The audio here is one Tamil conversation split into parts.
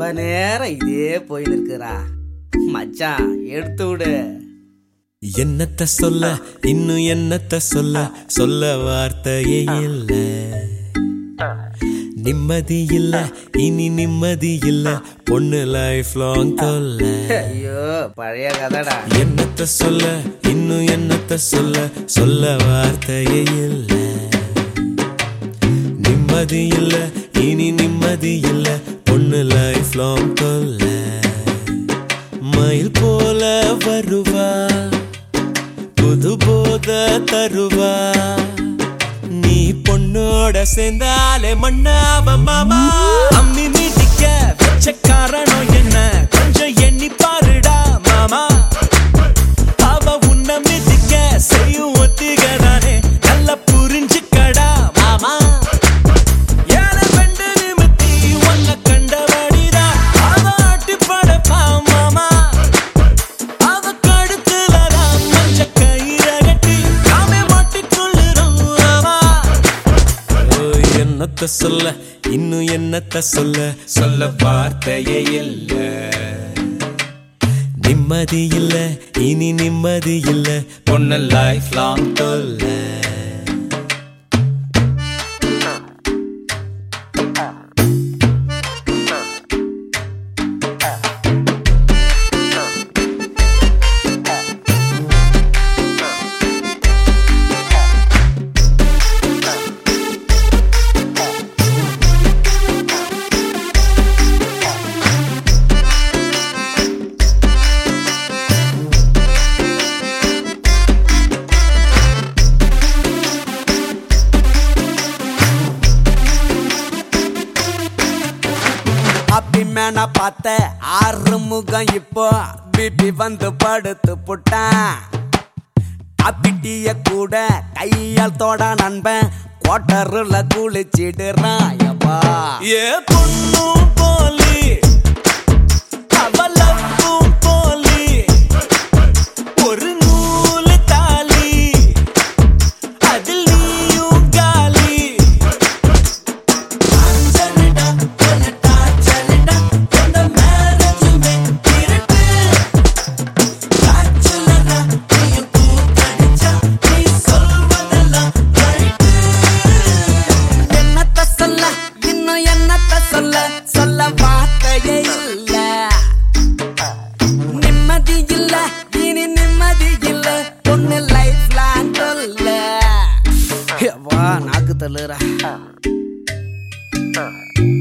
ரொம்ப நேரம் இதே போயின்னு இருக்குறா மச்சான் எடுத்து விடு. என்னத்த சொல்ல இன்னும் என்னத்த சொல்ல சொல்ல வார்த்தையே இல்ல. நிம்மதி இல்ல இனி நிம்மதி இல்ல பொண்ணு லைஃப் லாங் தொல்ல. ஐயோ பழைய கதைடா. என்னத்த சொல்ல இன்னும் என்னத்த சொல்ல சொல்ல வார்த்தையே இல்ல. நிம்மதி இல்ல இனி நிம்மதி இல்ல ஒன்று லைஃப் லாங் தொல்ல. மயில் போல வருவா. புது போத தருவா. நீ பொண்ணோட சேர்ந்தாலே மண்ணாவ மாமா. அம்மி மீட்டிக்க வச்சக்கார என்னத்த சொல்ல இன்னும் என்னத்த சொல்ல? சொல்ல வார்த்தையே இல்ல. நிம்மதி இல்ல இனி நிம்மதி இல்ல. பொண்ணு லைஃப் லாங் தொல்லை. அப்பி பார்த்த ஆறுமுகம் இப்போ பிபி வந்து படுத்து புட்டான். அப்பிட்டிய கூட கையால் தோட நண்பன் கோட்டருல குளிச்சிடுறான் ஏ பொண்ணும் Star.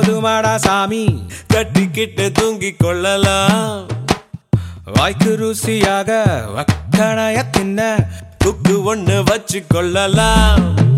போதுமாடா சாமி. கட்டிக்கிட்டு தூங்கிக் கொள்ளலாம். வாய்க்கு ருசியாக வக்கணைய தின்ன துக்கு ஒன்று வச்சு கொள்ளலாம்.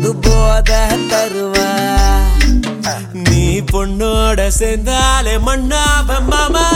புது போத தருவா. நீ பொண்ணோட சேர்ந்தாலே மண்ணாவ மாமா.